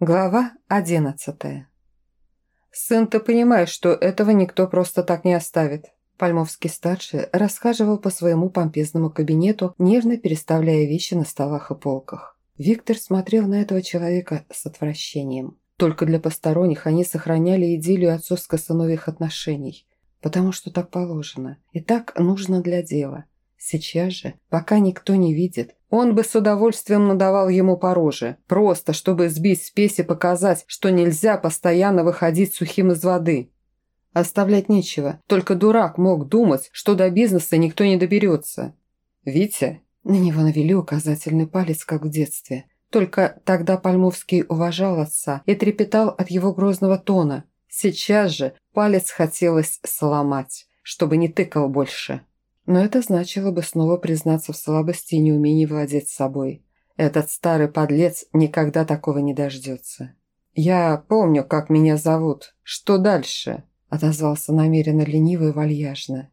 Глава одиннадцатая. «Сын, ты понимаешь, что этого никто просто так не оставит». Пальмовский-старший расхаживал по своему помпезному кабинету, нежно переставляя вещи на столах и полках. Виктор смотрел на этого человека с отвращением. Только для посторонних они сохраняли идиллию отцовско-сыновьих отношений, потому что так положено и так нужно для дела. Сейчас же, пока никто не видит, он бы с удовольствием надавал ему по роже, просто чтобы сбить спесь и показать, что нельзя постоянно выходить сухим из воды. Оставлять нечего, только дурак мог думать, что до бизнеса никто не доберется. «Витя?» На него навели указательный палец, как в детстве. Только тогда Пальмовский уважал отца и трепетал от его грозного тона. Сейчас же палец хотелось сломать, чтобы не тыкал больше. Но это значило бы снова признаться в слабости и неумении владеть собой. Этот старый подлец никогда такого не дождется. «Я помню, как меня зовут. Что дальше?» – отозвался намеренно лениво и вальяжно.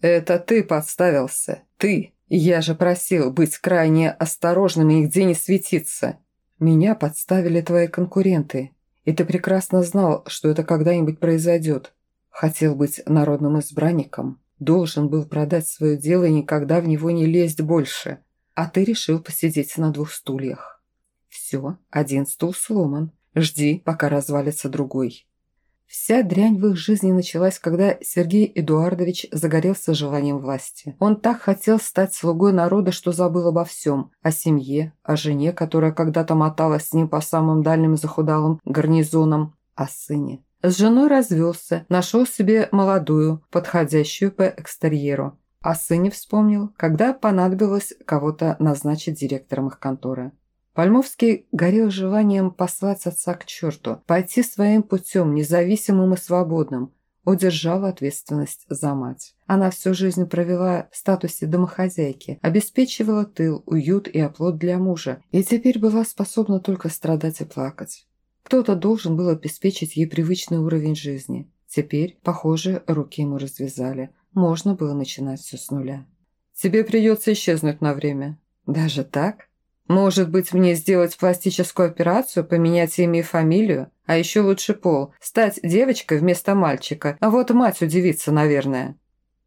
«Это ты подставился. Ты. Я же просил быть крайне осторожным и нигде не светиться. Меня подставили твои конкуренты. И ты прекрасно знал, что это когда-нибудь произойдет. Хотел быть народным избранником, Должен был продать свое дело и никогда в него не лезть больше. А ты решил посидеть на двух стульях. Все, один стул сломан. Жди, пока развалится другой. Вся дрянь в их жизни началась, когда Сергей Эдуардович загорелся желанием власти. Он так хотел стать слугой народа, что забыл обо всем. О семье, о жене, которая когда-то моталась с ним по самым дальним захудалым гарнизонам, о сыне. С женой развелся, нашел себе молодую, подходящую по экстерьеру. О сыне вспомнил, когда понадобилось кого-то назначить директором их конторы. Пальмовский горел желанием послать отца к черту, пойти своим путем, независимым и свободным, удержала ответственность за мать. Она всю жизнь провела в статусе домохозяйки, обеспечивала тыл, уют и оплот для мужа, и теперь была способна только страдать и плакать. Кто-то должен был обеспечить ей привычный уровень жизни. Теперь, похоже, руки ему развязали. Можно было начинать все с нуля. «Тебе придется исчезнуть на время». «Даже так? Может быть, мне сделать пластическую операцию, поменять имя и фамилию? А еще лучше пол, стать девочкой вместо мальчика, а вот мать удивится, наверное».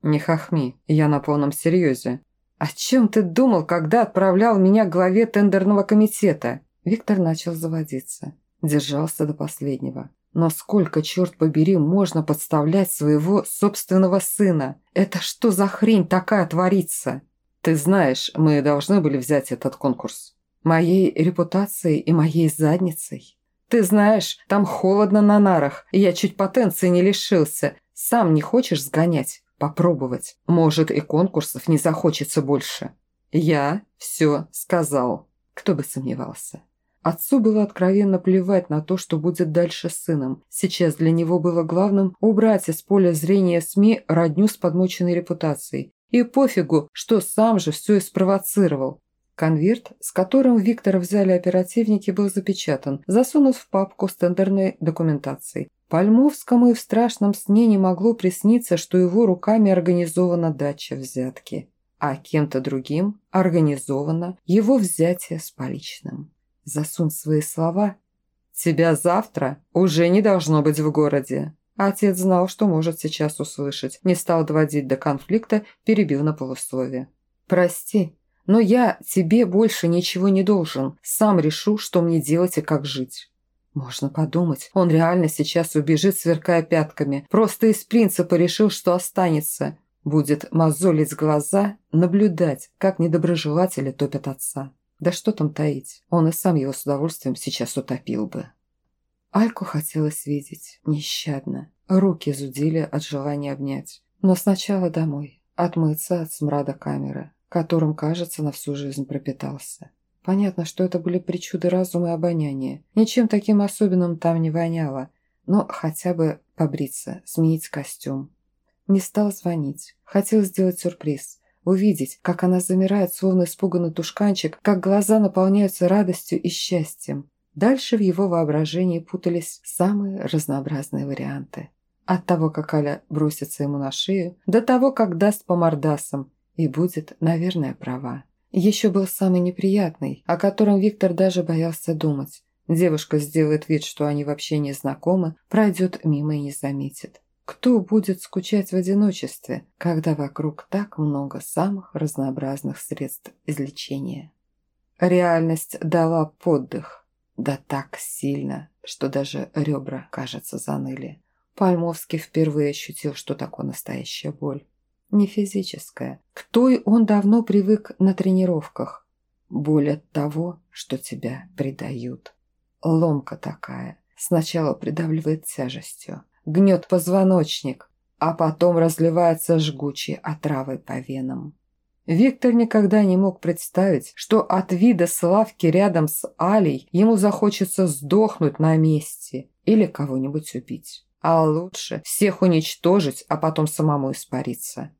«Не хохми, я на полном серьезе». «О чем ты думал, когда отправлял меня к главе тендерного комитета?» Виктор начал заводиться. Держался до последнего. Но сколько, черт побери, можно подставлять своего собственного сына? Это что за хрень такая творится? Ты знаешь, мы должны были взять этот конкурс. Моей репутацией и моей задницей. Ты знаешь, там холодно на нарах, и я чуть потенции не лишился. Сам не хочешь сгонять? Попробовать. Может, и конкурсов не захочется больше. Я все сказал. Кто бы сомневался. Отцу было откровенно плевать на то, что будет дальше с сыном. Сейчас для него было главным убрать из поля зрения СМИ родню с подмоченной репутацией. И пофигу, что сам же все и спровоцировал. Конверт, с которым Виктора взяли оперативники, был запечатан, засунут в папку с тендерной документацией. Пальмовскому и в страшном сне не могло присниться, что его руками организована дача взятки. А кем-то другим организовано его взятие с поличным. Засунь свои слова. Тебя завтра уже не должно быть в городе. Отец знал, что может сейчас услышать. Не стал доводить до конфликта, перебил на полусловие. «Прости, но я тебе больше ничего не должен. Сам решу, что мне делать и как жить». Можно подумать, он реально сейчас убежит, сверкая пятками. Просто из принципа решил, что останется. Будет мозолить глаза, наблюдать, как недоброжелатели топят отца. Да что там таить, он и сам его с удовольствием сейчас утопил бы. Альку хотелось видеть, нещадно. Руки зудили от желания обнять. Но сначала домой, отмыться от смрада камеры, которым, кажется, на всю жизнь пропитался. Понятно, что это были причуды разума и обоняния. Ничем таким особенным там не воняло. Но хотя бы побриться, сменить костюм. Не стал звонить. Хотел сделать сюрприз увидеть, как она замирает, словно испуганный тушканчик, как глаза наполняются радостью и счастьем. Дальше в его воображении путались самые разнообразные варианты. От того, как Аля бросится ему на шею, до того, как даст по мордасам, и будет, наверное, права. Еще был самый неприятный, о котором Виктор даже боялся думать. Девушка сделает вид, что они вообще не знакомы, пройдет мимо и не заметит. Кто будет скучать в одиночестве, когда вокруг так много самых разнообразных средств излечения? Реальность дала поддых. Да так сильно, что даже ребра, кажется, заныли. Пальмовский впервые ощутил, что такое настоящая боль. Не физическая. К той он давно привык на тренировках. Боль от того, что тебя предают. Ломка такая. Сначала придавливает тяжестью, гнет позвоночник, а потом разливается жгучей отравой по венам. Виктор никогда не мог представить, что от вида Славки рядом с Алей ему захочется сдохнуть на месте или кого-нибудь убить. А лучше всех уничтожить, а потом самому испариться.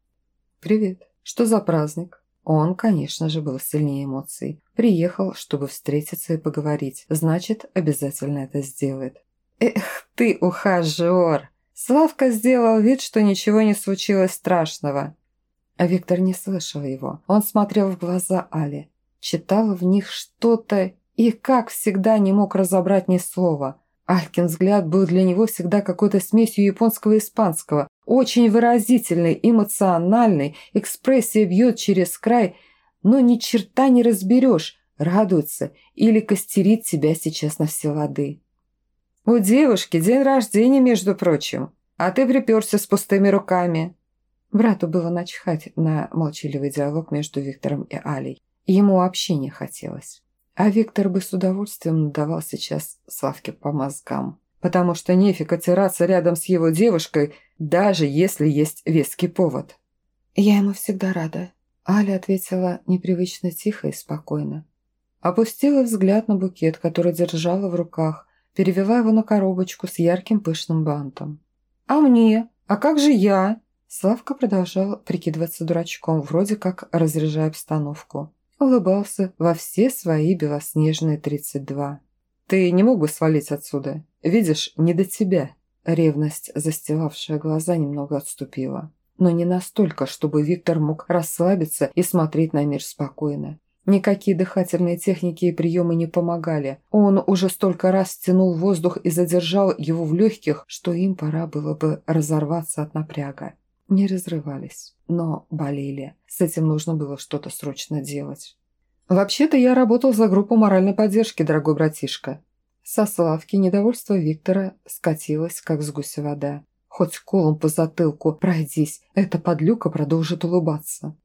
«Привет. Что за праздник?» Он, конечно же, был сильнее эмоций. Приехал, чтобы встретиться и поговорить. Значит, обязательно это сделает. «Эх ты, ухажер!» Славка сделал вид, что ничего не случилось страшного. А Виктор не слышал его. Он смотрел в глаза Али. Читал в них что-то и, как всегда, не мог разобрать ни слова. Алькин взгляд был для него всегда какой-то смесью японского и испанского. Очень выразительный, эмоциональный, экспрессия бьет через край, но ни черта не разберешь, радуется или костерит тебя сейчас на все лады. «У девушки день рождения, между прочим, а ты приперся с пустыми руками». Брату было начхать на молчаливый диалог между Виктором и Алей. Ему вообще не хотелось. А Виктор бы с удовольствием надавал сейчас Славке по мозгам. Потому что нефиг отираться рядом с его девушкой, даже если есть веский повод. «Я ему всегда рада», – Аля ответила непривычно тихо и спокойно. Опустила взгляд на букет, который держала в руках, перевела его на коробочку с ярким пышным бантом. «А мне? А как же я?» Славка продолжал прикидываться дурачком, вроде как разряжая обстановку. Улыбался во все свои белоснежные тридцать два. «Ты не мог бы свалить отсюда? Видишь, не до тебя». Ревность, застилавшая глаза, немного отступила. Но не настолько, чтобы Виктор мог расслабиться и смотреть на мир спокойно. Никакие дыхательные техники и приемы не помогали. Он уже столько раз стянул воздух и задержал его в легких, что им пора было бы разорваться от напряга. Не разрывались, но болели. С этим нужно было что-то срочно делать. «Вообще-то я работал за группу моральной поддержки, дорогой братишка». Со Славки недовольство Виктора скатилось, как с гуся вода. Хоть колом по затылку пройдись, эта подлюка продолжит улыбаться.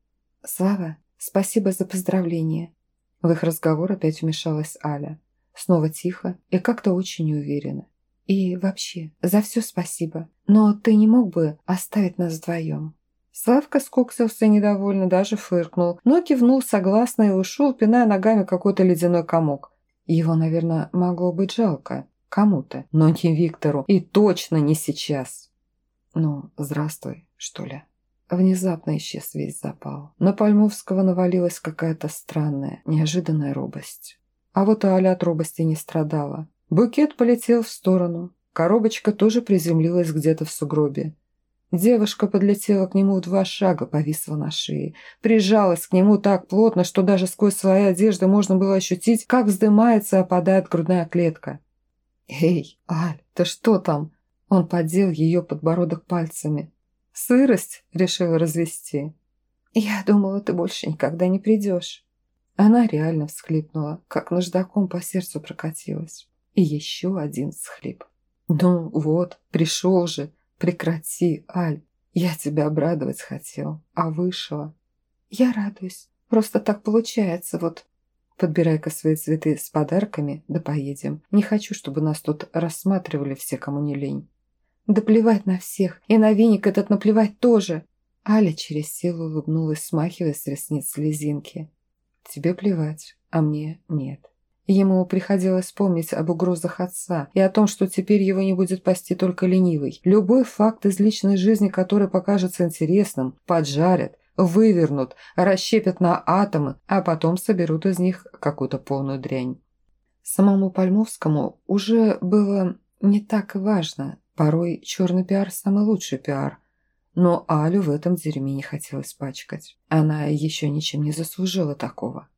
«Слава, «Спасибо за поздравление». В их разговор опять вмешалась Аля. Снова тихо и как-то очень неуверенно. «И вообще, за все спасибо. Но ты не мог бы оставить нас вдвоем?» Славка скоксился недовольно, даже фыркнул, но кивнул согласно и ушел, пиная ногами какой-то ледяной комок. Его, наверное, могло быть жалко. Кому-то, но не Виктору. И точно не сейчас. «Ну, здравствуй, что ли?» Внезапно исчез весь запал. На Пальмовского навалилась какая-то странная, неожиданная робость. А вот Аля от робости не страдала. Букет полетел в сторону. Коробочка тоже приземлилась где-то в сугробе. Девушка подлетела к нему в два шага, повисла на шее. Прижалась к нему так плотно, что даже сквозь свои одежды можно было ощутить, как вздымается и опадает грудная клетка. «Эй, Аль, ты что там?» Он поддел ее подбородок пальцами. Сырость решила развести. Я думала, ты больше никогда не придешь. Она реально всхлипнула, как наждаком по сердцу прокатилась. И еще один всхлип. Ну вот, пришел же. Прекрати, Аль. Я тебя обрадовать хотел, а вышла. Я радуюсь. Просто так получается, вот. Подбирай-ка свои цветы с подарками, да поедем. Не хочу, чтобы нас тут рассматривали все, кому не лень. Да плевать на всех, и на веник этот наплевать тоже. Аля через силу улыбнулась, смахивая с ресниц слезинки. Тебе плевать, а мне нет. Ему приходилось помнить об угрозах отца и о том, что теперь его не будет пасти только ленивый. Любой факт из личной жизни, который покажется интересным, поджарят, вывернут, расщепят на атомы, а потом соберут из них какую-то полную дрянь. Самому Пальмовскому уже было не так важно, Порой черный пиар – самый лучший пиар. Но Алю в этом дерьме не хотелось пачкать. Она еще ничем не заслужила такого.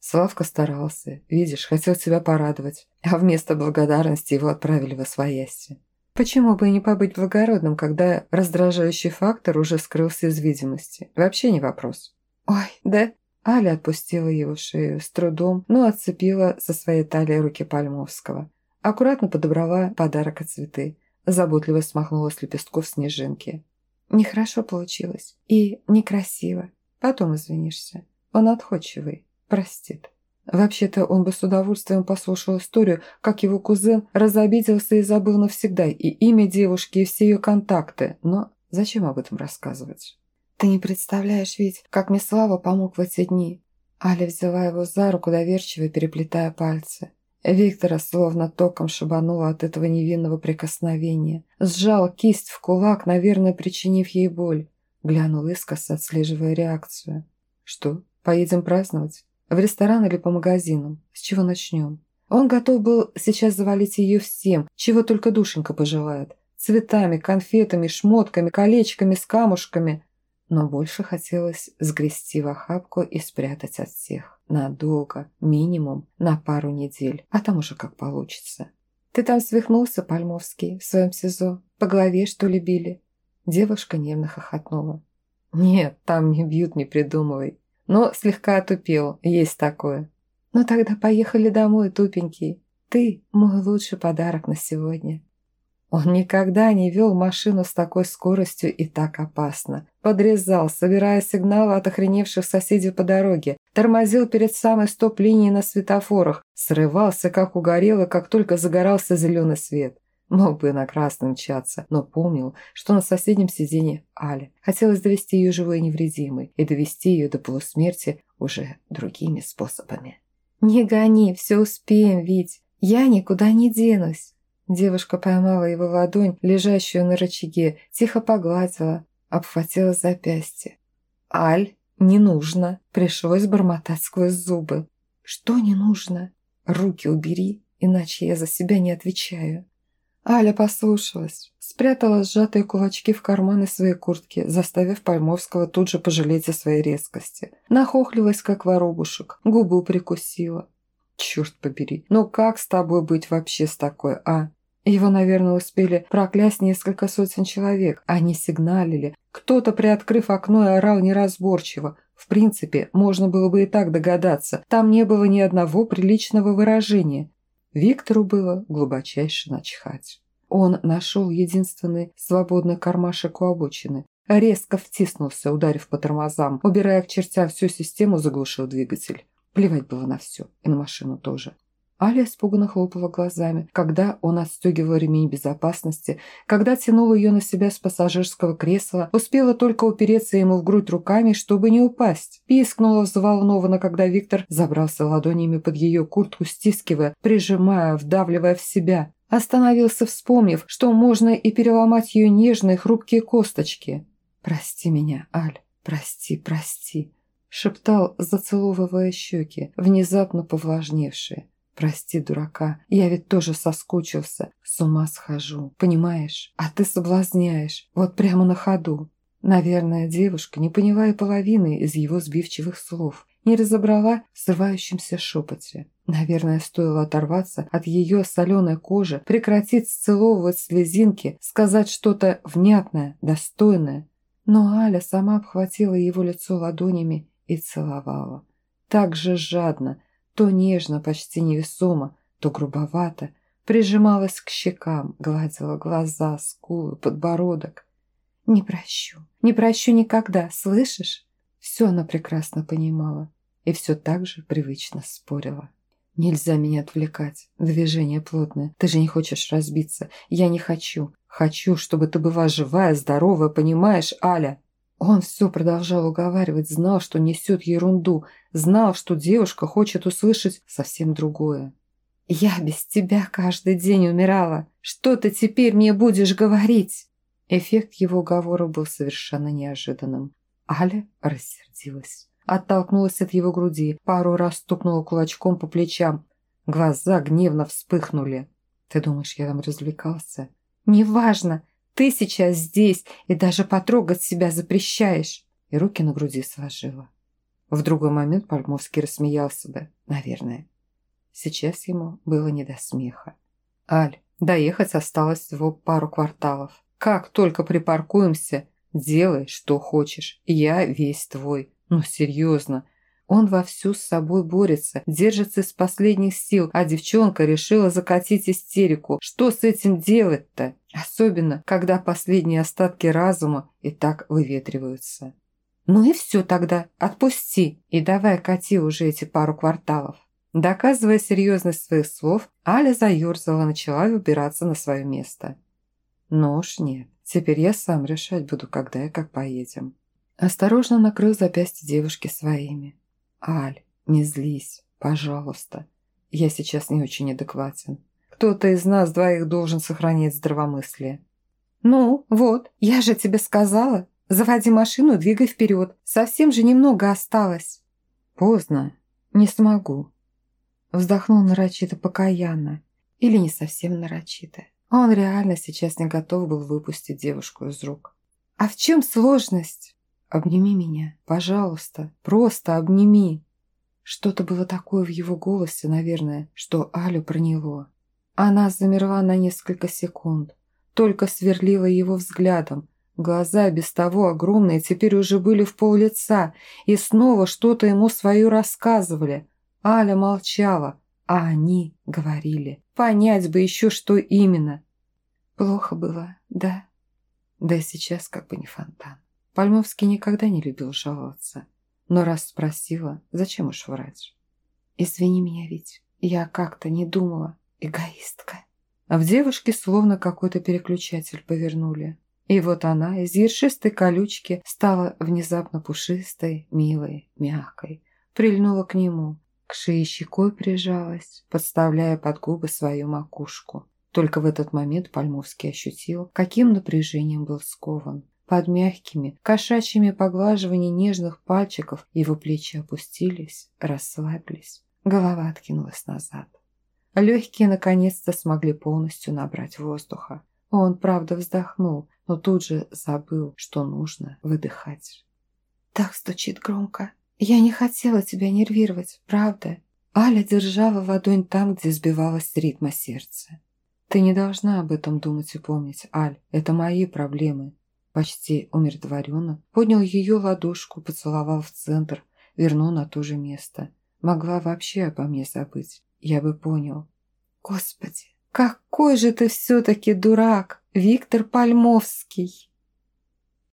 Славка старался, видишь, хотел тебя порадовать, а вместо благодарности его отправили во свояси. Почему бы и не побыть благородным, когда раздражающий фактор уже скрылся из видимости? Вообще не вопрос. Ой, да? Аля отпустила его шею с трудом, но отцепила со своей талии руки Пальмовского. Аккуратно подобрала подарок от цветы. Заботливо смахнула с лепестков снежинки. Нехорошо получилось. И некрасиво. Потом извинишься. Он отходчивый. Простит. Вообще-то он бы с удовольствием послушал историю, как его кузен разобиделся и забыл навсегда и имя девушки, и все ее контакты. Но зачем об этом рассказывать? «Ты не представляешь ведь, как мне Слава помог в эти дни». Аля взяла его за руку, доверчиво переплетая пальцы. Виктора словно током шибануло от этого невинного прикосновения. Сжал кисть в кулак, наверное, причинив ей боль. Глянул искоса, отслеживая реакцию. «Что, поедем праздновать? В ресторан или по магазинам? С чего начнем?» Он готов был сейчас завалить ее всем, чего только душенька пожелает. Цветами, конфетами, шмотками, колечками с камушками но больше хотелось сгрести в охапку и спрятать от всех. Надолго, минимум на пару недель, а там уже как получится. «Ты там свихнулся, Пальмовский, в своем СИЗО? По голове, что ли, били?» Девушка нервно хохотнула. «Нет, там не бьют, не придумывай. Но слегка отупел, есть такое». «Ну тогда поехали домой, тупенький. Ты мой лучший подарок на сегодня». Он никогда не вел машину с такой скоростью и так опасно. Подрезал, собирая сигналы от охреневших соседей по дороге. Тормозил перед самой стоп-линией на светофорах. Срывался, как угорело, как только загорался зеленый свет. Мог бы на красный мчаться, но помнил, что на соседнем сиденье Аля. Хотелось довести ее живой и невредимой и довести ее до полусмерти уже другими способами. «Не гони, все успеем, Вить. Я никуда не денусь». Девушка поймала его ладонь, лежащую на рычаге, тихо погладила, обхватила запястье. «Аль, не нужно!» Пришлось бормотать сквозь зубы. «Что не нужно? Руки убери, иначе я за себя не отвечаю». Аля послушалась, спрятала сжатые кулачки в карманы своей куртки, заставив Пальмовского тут же пожалеть о своей резкости. Нахохлилась, как воробушек, губу прикусила. «Черт побери, ну как с тобой быть вообще с такой, а?» Его, наверное, успели проклясть несколько сотен человек. Они сигналили. Кто-то, приоткрыв окно, орал неразборчиво. В принципе, можно было бы и так догадаться. Там не было ни одного приличного выражения. Виктору было глубочайше начхать. Он нашел единственный свободный кармашек у обочины. Резко втиснулся, ударив по тормозам. Убирая к чертям всю систему, заглушил двигатель. Плевать было на все, и на машину тоже. Аля испуганно хлопала глазами, когда он отстегивал ремень безопасности, когда тянул ее на себя с пассажирского кресла, успела только упереться ему в грудь руками, чтобы не упасть. Пискнула взволнованно, когда Виктор забрался ладонями под ее куртку, стискивая, прижимая, вдавливая в себя. Остановился, вспомнив, что можно и переломать ее нежные хрупкие косточки. «Прости меня, Аль, прости, прости», – шептал, зацеловывая щеки, внезапно повлажневшие. Прости, дурака, я ведь тоже соскучился. С ума схожу, понимаешь? А ты соблазняешь, вот прямо на ходу. Наверное, девушка не поняла и половины из его сбивчивых слов. Не разобрала в срывающемся шепоте. Наверное, стоило оторваться от ее соленой кожи, прекратить сцеловывать слезинки, сказать что-то внятное, достойное. Но Аля сама обхватила его лицо ладонями и целовала. Так же жадно, то нежно, почти невесомо, то грубовато, прижималась к щекам, гладила глаза, скулы, подбородок. «Не прощу, не прощу никогда, слышишь?» Все она прекрасно понимала и все так же привычно спорила. «Нельзя меня отвлекать. Движение плотное. Ты же не хочешь разбиться. Я не хочу. Хочу, чтобы ты была живая, здоровая, понимаешь, Аля?» Он все продолжал уговаривать, знал, что несет ерунду, знал, что девушка хочет услышать совсем другое. «Я без тебя каждый день умирала. Что ты теперь мне будешь говорить?» Эффект его уговора был совершенно неожиданным. Аля рассердилась. Оттолкнулась от его груди, пару раз стукнула кулачком по плечам. Глаза гневно вспыхнули. «Ты думаешь, я там развлекался?» «Неважно. Ты сейчас здесь и даже потрогать себя запрещаешь!» И руки на груди сложила. В другой момент Пальмовский рассмеялся бы, наверное. Сейчас ему было не до смеха. «Аль, доехать осталось всего пару кварталов. Как только припаркуемся, делай, что хочешь. Я весь твой. Ну, серьезно, он вовсю с собой борется, держится из последних сил, а девчонка решила закатить истерику. Что с этим делать-то? Особенно, когда последние остатки разума и так выветриваются. Ну и все тогда, отпусти и давай кати уже эти пару кварталов. Доказывая серьезность своих слов, Аля заерзала, начала выбираться на свое место. Ну уж нет, теперь я сам решать буду, когда и как поедем. Осторожно накрыл запястье девушки своими. «Аль, не злись, пожалуйста. Я сейчас не очень адекватен. Кто-то из нас двоих должен сохранять здравомыслие». «Ну, вот, я же тебе сказала. Заводи машину, двигай вперед. Совсем же немного осталось». «Поздно. Не смогу». Вздохнул нарочито покаянно. Или не совсем нарочито. Он реально сейчас не готов был выпустить девушку из рук. «А в чем сложность?» «Обними меня, пожалуйста, просто обними!» Что-то было такое в его голосе, наверное, что Алю проняло. Она замерла на несколько секунд, только сверлила его взглядом. Глаза без того огромные теперь уже были в пол лица и снова что-то ему свое рассказывали. Аля молчала, а они говорили. Понять бы еще, что именно. Плохо было, да? Да сейчас как бы не фонтан. Пальмовский никогда не любил жаловаться. Но раз спросила, зачем уж врать? «Извини меня, ведь я как-то не думала. Эгоистка». А в девушке словно какой-то переключатель повернули. И вот она из ершистой колючки стала внезапно пушистой, милой, мягкой. Прильнула к нему, к шее щекой прижалась, подставляя под губы свою макушку. Только в этот момент Пальмовский ощутил, каким напряжением был скован. Под мягкими, кошачьими поглаживаниями нежных пальчиков его плечи опустились, расслабились. Голова откинулась назад. Легкие наконец-то смогли полностью набрать воздуха. Он, правда, вздохнул, но тут же забыл, что нужно выдыхать. «Так стучит громко. Я не хотела тебя нервировать, правда?» Аля держала ладонь там, где сбивалось ритма сердца. «Ты не должна об этом думать и помнить, Аль. Это мои проблемы почти умиротворенно, поднял ее ладошку, поцеловал в центр, вернул на то же место. Могла вообще обо мне забыть, я бы понял. Господи, какой же ты все-таки дурак, Виктор Пальмовский!